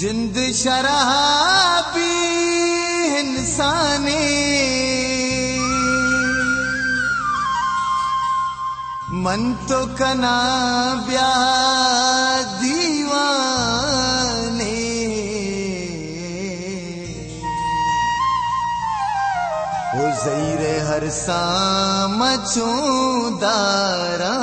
जिंद शराबी इंसानी। मन तो कना ब्या दीवाने। हो जईरे हर साम चूदारा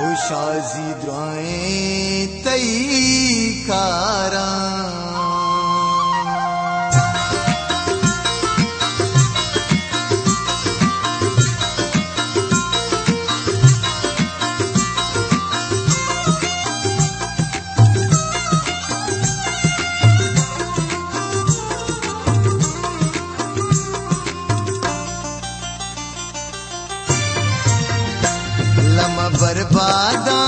हो शाजी द्राएँ तई कारा। बर्बादा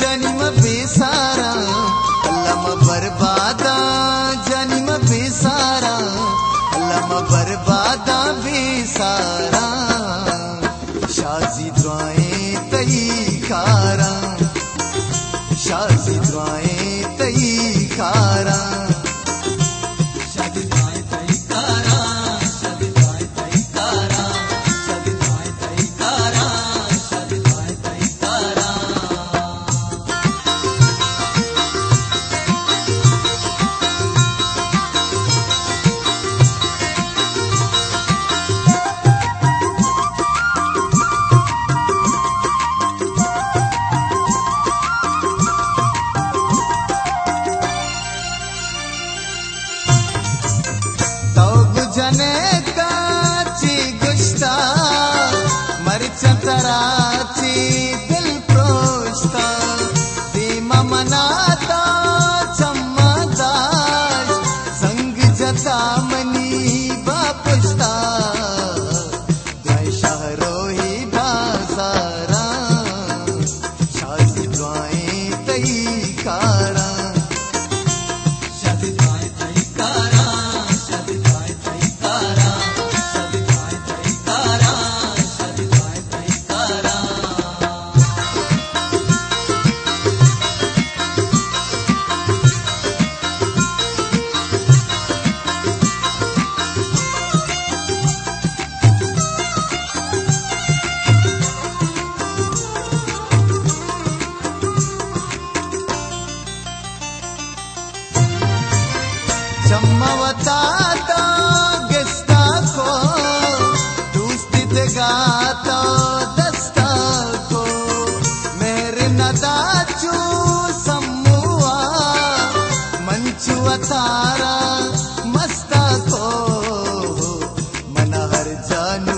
जन्म बेसारा लम बर्बादा जन्म बेसारा लम बर्बादा बेसारा। मरच तराची दिल प्रोश्ता दीमा मनाता चम्मदाश संग जता मनी अतारा मस्ता को मन हर जानू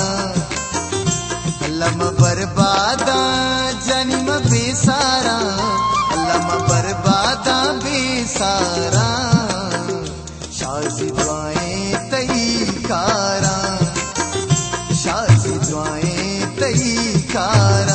सारा शाजी दुआएँ तई कारा शाजी दुआएँ तई कारा